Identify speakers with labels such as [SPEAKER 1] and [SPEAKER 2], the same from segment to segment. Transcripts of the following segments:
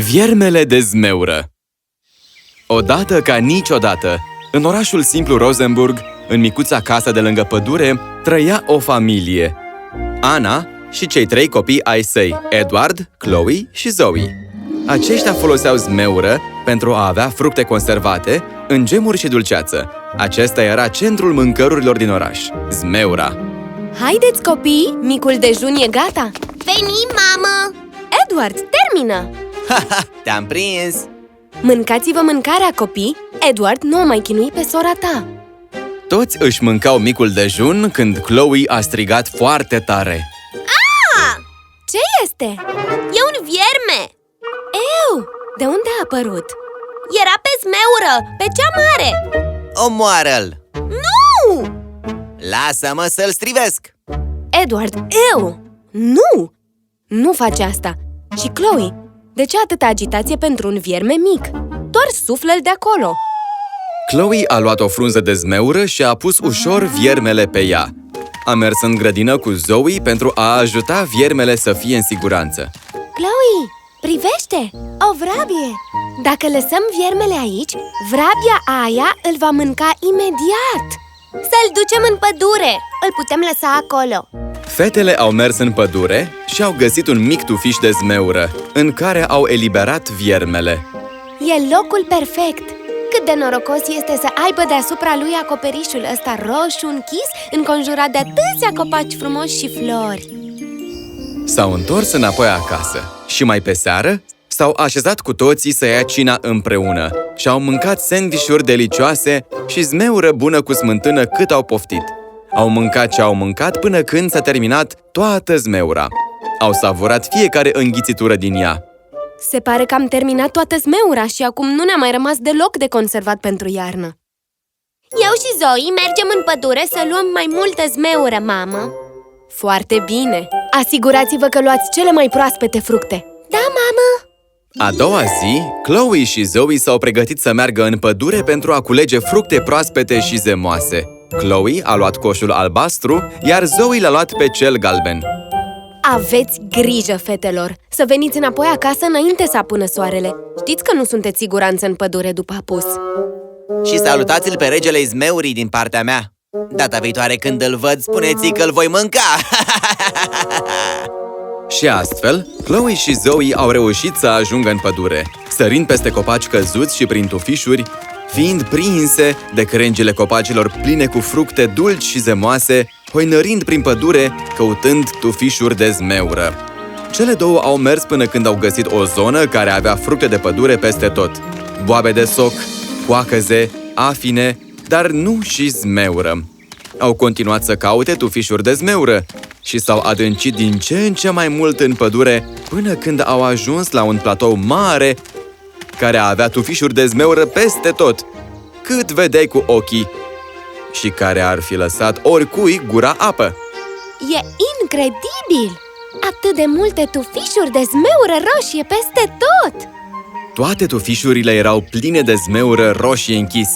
[SPEAKER 1] Viermele de zmeură Odată ca niciodată, în orașul simplu Rosenburg, în micuța casă de lângă pădure, trăia o familie. Ana și cei trei copii ai săi, Edward, Chloe și Zoe. Aceștia foloseau zmeură pentru a avea fructe conservate, în gemuri și dulceață. Acesta era centrul mâncărurilor din oraș, zmeura.
[SPEAKER 2] Haideți, copii! Micul dejun e gata!
[SPEAKER 3] Veni, mamă!
[SPEAKER 2] Edward, termină!
[SPEAKER 1] Te-am prins!
[SPEAKER 2] Mâncați-vă mâncarea, copii! Edward nu o mai chinui pe sora ta!
[SPEAKER 1] Toți își mâncau micul dejun când Chloe a strigat foarte tare.
[SPEAKER 2] Ce este?
[SPEAKER 3] E un vierme!
[SPEAKER 2] Eu! De unde a apărut?
[SPEAKER 3] Era pe zmeură, pe cea mare!
[SPEAKER 4] Omoară-l!
[SPEAKER 3] Nu!
[SPEAKER 4] Lasă-mă să-l strivesc!
[SPEAKER 2] Edward, eu! Nu! Nu face asta! Și Chloe, de ce atâta agitație pentru un vierme mic? Doar suflă-l de acolo!
[SPEAKER 1] Chloe a luat o frunză de zmeură și a pus ușor viermele pe ea. A mers în grădină cu Zoe pentru a ajuta viermele să fie în siguranță.
[SPEAKER 2] Chloe, privește! O vrabie! Dacă lăsăm viermele aici, vrabia aia îl va mânca imediat!
[SPEAKER 3] Să-l ducem în pădure! Îl putem lăsa acolo!
[SPEAKER 1] Fetele au mers în pădure și au găsit un mic tufiș de zmeură, în care au eliberat viermele.
[SPEAKER 2] E locul perfect! Cât de norocos este să aibă deasupra lui acoperișul ăsta roșu închis, înconjurat de atâția copaci frumoși și flori.
[SPEAKER 1] S-au întors înapoi acasă și mai pe seară s-au așezat cu toții să ia cina împreună și au mâncat sandvișuri delicioase și zmeură bună cu smântână cât au poftit. Au mâncat ce au mâncat până când s-a terminat toată zmeura. Au savurat fiecare înghițitură din ea.
[SPEAKER 2] Se pare că am terminat toată zmeura și acum nu ne-a mai rămas deloc de conservat pentru iarnă.
[SPEAKER 3] Eu și Zoe mergem în pădure să luăm mai multă zmeură, mamă!
[SPEAKER 2] Foarte bine! Asigurați-vă că luați cele mai proaspete fructe!
[SPEAKER 3] Da, mamă!
[SPEAKER 1] A doua zi, Chloe și Zoe s-au pregătit să meargă în pădure pentru a culege fructe proaspete și zemoase. Chloe a luat coșul albastru, iar Zoe l-a luat pe cel galben.
[SPEAKER 2] Aveți grijă, fetelor! Să veniți înapoi acasă înainte să apună soarele! Știți că nu sunteți siguranță în pădure după apus!
[SPEAKER 4] Și salutați-l pe regele Izmeurii din partea mea! Data viitoare când îl văd, spuneți că îl voi mânca!
[SPEAKER 1] Și astfel, Chloe și Zoe au reușit să ajungă în pădure, sărind peste copaci căzuți și prin tufișuri, fiind prinse de crengile copacilor pline cu fructe dulci și zemoase, hoinărind prin pădure, căutând tufișuri de zmeură. Cele două au mers până când au găsit o zonă care avea fructe de pădure peste tot. Boabe de soc, coacăze, afine, dar nu și zmeură. Au continuat să caute tufișuri de zmeură și s-au adâncit din ce în ce mai mult în pădure până când au ajuns la un platou mare care avea tufișuri de zmeură peste tot, cât vedeai cu ochii și care ar fi lăsat oricui gura apă.
[SPEAKER 2] E incredibil! Atât de multe tufișuri de zmeură roșie peste tot!
[SPEAKER 1] Toate tufișurile erau pline de zmeură roșie închis,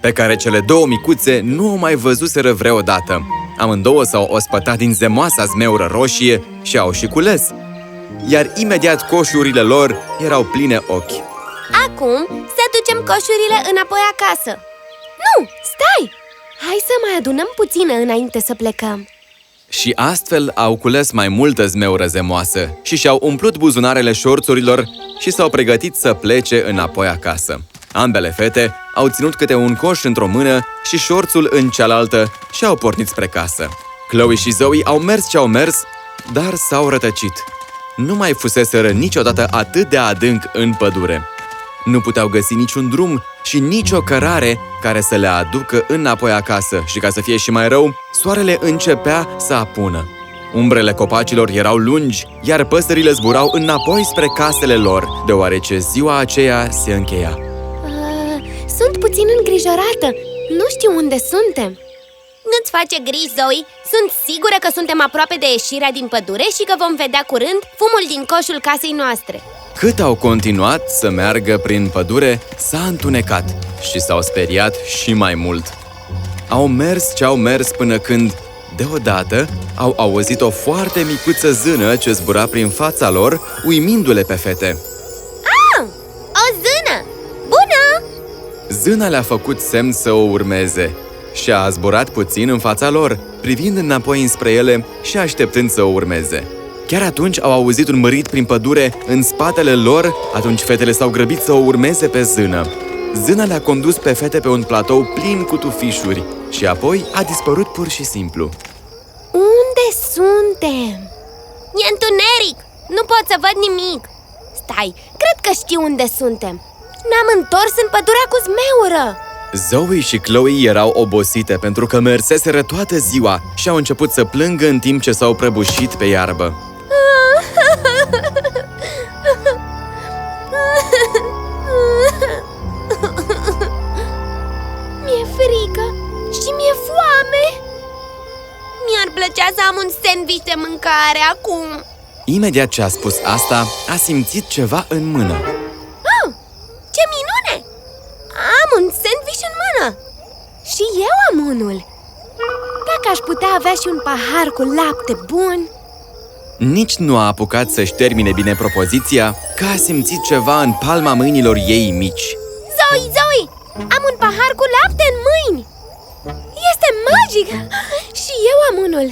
[SPEAKER 1] pe care cele două micuțe nu o mai văzuseră vreodată. Amândouă s-au ospătat din zemoasa zmeură roșie și au și cules. Iar imediat coșurile lor erau pline ochi.
[SPEAKER 3] Acum să ducem coșurile înapoi acasă!
[SPEAKER 2] Nu, stai! Hai să mai adunăm puțină înainte să plecăm!
[SPEAKER 1] Și astfel au cules mai multă zmeură zemoasă și și-au umplut buzunarele șorțurilor și s-au pregătit să plece înapoi acasă. Ambele fete au ținut câte un coș într-o mână și șorțul în cealaltă și au pornit spre casă. Chloe și Zoe au mers ce au mers, dar s-au rătăcit. Nu mai fuseseră niciodată atât de adânc în pădure. Nu puteau găsi niciun drum și nicio cărare care să le aducă înapoi acasă și ca să fie și mai rău, soarele începea să apună. Umbrele copacilor erau lungi, iar păsările zburau înapoi spre casele lor, deoarece ziua aceea se încheia.
[SPEAKER 2] Uh, sunt puțin îngrijorată. Nu știu unde suntem.
[SPEAKER 3] Nu-ți face griji, Zoe! Sunt sigură că suntem aproape de ieșirea din pădure și că vom vedea curând fumul din coșul casei noastre.
[SPEAKER 1] Cât au continuat să meargă prin pădure, s-a întunecat și s-au speriat și mai mult. Au mers ce au mers până când, deodată, au auzit o foarte micuță zână ce zbura prin fața lor, uimindu-le pe fete. Ah! O zână! Bună! Zâna le-a făcut semn să o urmeze și a zburat puțin în fața lor, privind înapoi înspre ele și așteptând să o urmeze. Chiar atunci au auzit un mărit prin pădure în spatele lor, atunci fetele s-au grăbit să o urmeze pe zână. Zâna le-a condus pe fete pe un platou plin cu tufișuri și apoi a dispărut pur și simplu.
[SPEAKER 2] Unde suntem?
[SPEAKER 3] E întuneric! Nu pot să văd nimic!
[SPEAKER 2] Stai, cred că știu unde suntem Ne-am întors în pădurea cu zmeură
[SPEAKER 1] Zoe și Chloe erau obosite pentru că merseseră toată ziua și au început să plângă în timp ce s-au prăbușit pe iarbă.
[SPEAKER 3] Un sandwich de mâncare acum
[SPEAKER 1] Imediat ce a spus asta, a simțit ceva în mână.
[SPEAKER 3] oh, Ce minune! Am un sandwich în mână
[SPEAKER 2] Și eu am unul Dacă aș putea avea și un pahar cu lapte bun
[SPEAKER 1] Nici nu a apucat să-și termine bine propoziția, că a simțit ceva în palma mâinilor ei mici.
[SPEAKER 3] Zoe, Zoe! Am un pahar cu lapte în mâini
[SPEAKER 2] Este magic! Și eu am unul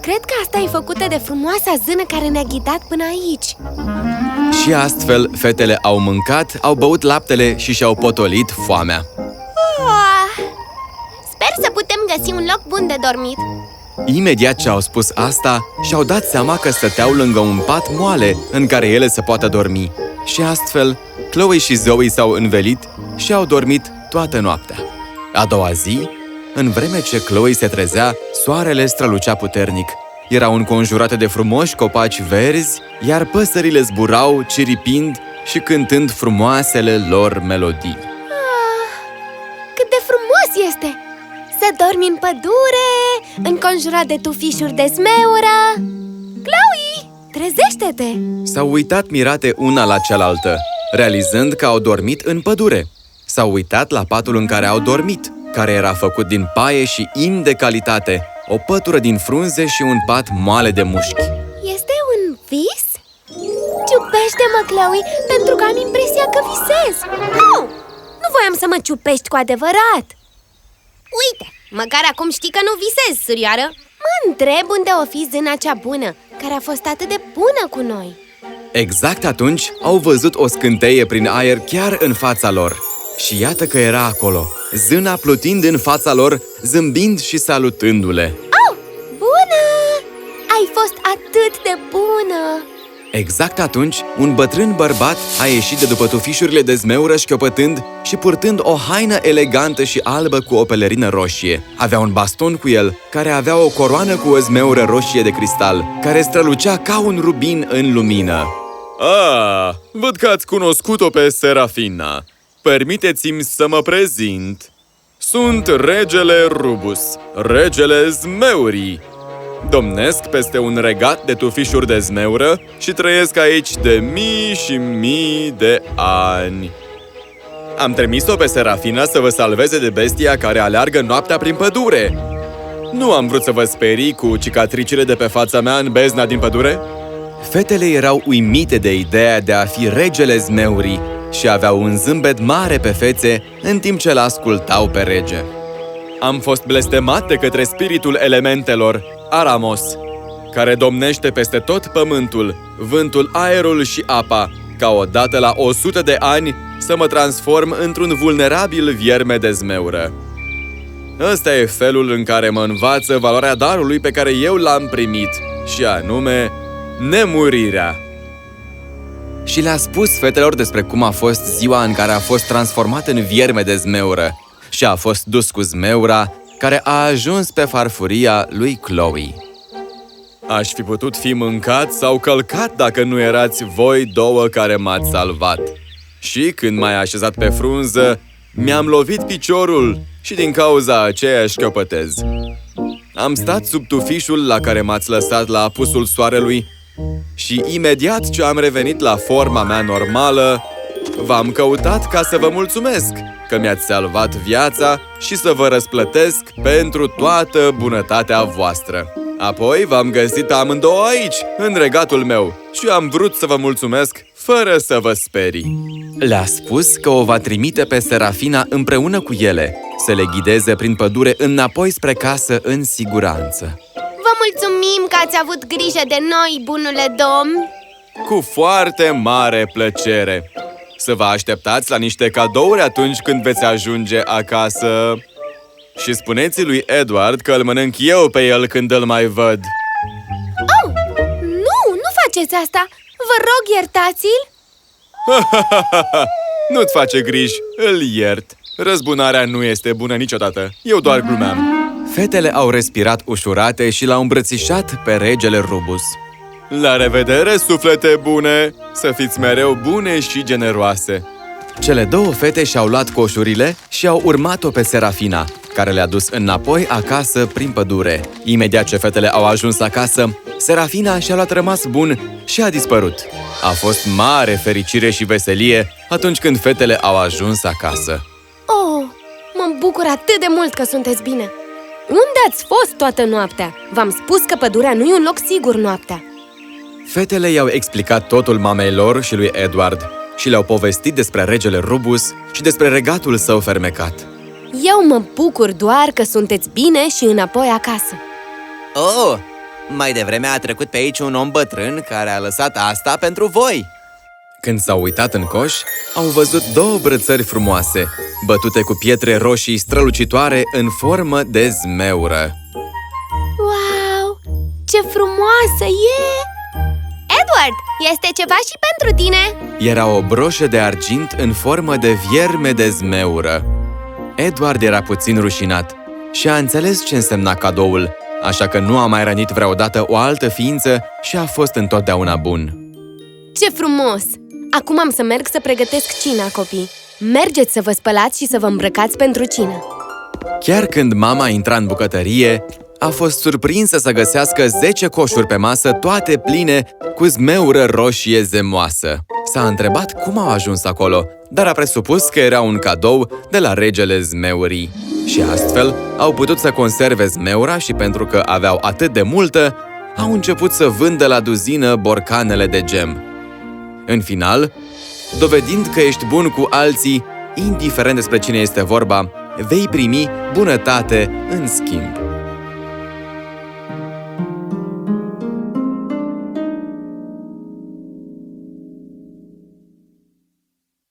[SPEAKER 2] Cred că asta e făcută de frumoasa zână care ne-a ghidat până aici
[SPEAKER 1] Și astfel, fetele au mâncat, au băut laptele și și-au potolit foamea.
[SPEAKER 3] oh, Sper să putem găsi un loc bun de dormit
[SPEAKER 1] Imediat ce au spus asta, și-au dat seama că stăteau lângă un pat moale în care ele să poată dormi. Și astfel, Chloe și Zoe s-au învelit și au dormit toată noaptea. A doua zi, în vreme ce Chloe se trezea, soarele strălucea puternic. Erau înconjurate de frumoși copaci verzi, iar păsările zburau, ciripind și cântând frumoasele lor melodii.
[SPEAKER 2] Cât de frumos este! Să dormi în pădure, înconjurat de tufișuri de zmeură Chloe, trezește-te!
[SPEAKER 1] S-au uitat mirate una la cealaltă, realizând că au dormit în pădure. S-au uitat la patul în care au dormit, care era făcut din paie și in de calitate, o pătură din frunze și un pat moale de mușchi.
[SPEAKER 2] Este un vis? Ciupește-mă, Chloe, pentru că am impresia că visez
[SPEAKER 3] oh, Nu voiam să mă ciupești cu adevărat Uite, măcar acum știi că nu visezi, surioară
[SPEAKER 2] Mă întreb unde o fi zâna cea bună, care a fost atât de bună cu noi
[SPEAKER 1] Exact atunci au văzut o scânteie prin aer chiar în fața lor. Și iată că era acolo, zâna plutind în fața lor, zâmbind și salutându-le.
[SPEAKER 2] Oh, bună! Ai fost atât de bună!
[SPEAKER 1] Exact atunci, un bătrân bărbat a ieșit de după tufișurile de zmeură șchiopătând și purtând o haină elegantă și albă cu o pelerină roșie. Avea un baston cu el, care avea o coroană cu o zmeură roșie de cristal, care strălucea ca un rubin în lumină. Ah, văd că ați cunoscut-o pe Serafina. Permiteți-mi să mă prezint. Sunt regele Rubus, regele zmeurii. Domnesc peste un regat de tufișuri de zmeură și trăiesc aici de mii și mii de ani. Am trimis-o pe Serafina să vă salveze de bestia care aleargă noaptea prin pădure. Nu am vrut să vă sperii cu cicatricile de pe fața mea în bezna din pădure? Fetele erau uimite de ideea de a fi regele zmeurii și aveau un zâmbet mare pe fețe în timp ce l-ascultau pe rege. Am fost blestemat de către spiritul elementelor, Aramos, care domnește peste tot pământul, vântul, aerul și apa, ca odată la 100 de ani să mă transform într-un vulnerabil vierme de zmeură. Ăsta e felul în care mă învață valoarea darului pe care eu l-am primit, și anume nemurirea. Și le-a spus fetelor despre cum a fost ziua în care a fost transformat în vierme de zmeură și a fost dus cu zmeura care a ajuns pe farfuria lui Chloe. Aș fi putut fi mâncat sau călcat dacă nu erați voi două care m-ați salvat. Și când m-ai așezat pe frunză, mi-am lovit piciorul și din cauza aceea șchiopătez. Am stat sub tufișul la care m-ați lăsat la apusul soarelui și imediat ce am revenit la forma mea normală, v-am căutat ca să vă mulțumesc că mi-ați salvat viața și să vă răsplătesc pentru toată bunătatea voastră. Apoi v-am găsit amândouă aici, în regatul meu, și am vrut să vă mulțumesc fără să vă sperii. Le-a spus că o va trimite pe Serafina împreună cu ele, să le ghideze prin pădure înapoi spre casă în siguranță.
[SPEAKER 3] Vă mulțumim că ați avut grijă de noi, bunule domn!
[SPEAKER 1] Cu foarte mare plăcere! Să vă așteptați la niște cadouri atunci când veți ajunge acasă. Și spuneți lui Edward că îl mănânc eu pe el când îl mai văd.
[SPEAKER 2] Oh, nu, nu faceți asta! Vă rog, iertați-l!
[SPEAKER 1] Nu-ți face griji, îl iert. Răzbunarea nu este bună niciodată. Eu doar glumeam. Fetele au respirat ușurate și l-au îmbrățișat pe regele Rubus. La revedere, suflete bune! Să fiți mereu bune și generoase! Cele două fete și-au luat coșurile și au urmat-o pe Serafina, care le-a dus înapoi acasă prin pădure. Imediat ce fetele au ajuns acasă, Serafina și-a luat rămas bun și a dispărut. A fost mare fericire și veselie atunci când fetele au ajuns acasă.
[SPEAKER 2] Oh, mă bucur atât de mult că sunteți bine! Unde ați fost toată noaptea? V-am spus că pădurea nu e un loc sigur noaptea.
[SPEAKER 1] Fetele i-au explicat totul mamei lor și lui Edward și le-au povestit despre regele Rubus și despre regatul său fermecat.
[SPEAKER 2] Eu mă bucur doar că sunteți bine și înapoi acasă.
[SPEAKER 4] Oh, mai devreme a trecut pe aici un om bătrân care a lăsat asta pentru voi
[SPEAKER 1] Când s-au uitat în coș, au văzut două brățări frumoase, bătute cu pietre roșii strălucitoare în formă de zmeură.
[SPEAKER 2] Wow, ce frumoasă e!
[SPEAKER 3] Edward, este ceva și pentru tine!
[SPEAKER 1] Era o broșă de argint în formă de vierme de zmeură. Edward era puțin rușinat și a înțeles ce însemna cadoul, așa că nu a mai rănit vreodată o altă ființă și a fost întotdeauna bun.
[SPEAKER 2] Ce frumos! Acum am să merg să pregătesc cina, copii. Mergeți să vă spălați și să vă îmbrăcați pentru cină.
[SPEAKER 1] Chiar când mama intra în bucătărie, a fost surprinsă să găsească 10 coșuri pe masă, toate pline cu zmeură roșie zemoasă. S-a întrebat cum au ajuns acolo, dar a presupus că era un cadou de la regele zmeurii. Și astfel au putut să conserve zmeura și pentru că aveau atât de multă, au început să vândă la duzină borcanele de gem. În final, dovedind că ești bun cu alții, indiferent despre cine este vorba, vei primi bunătate în schimb.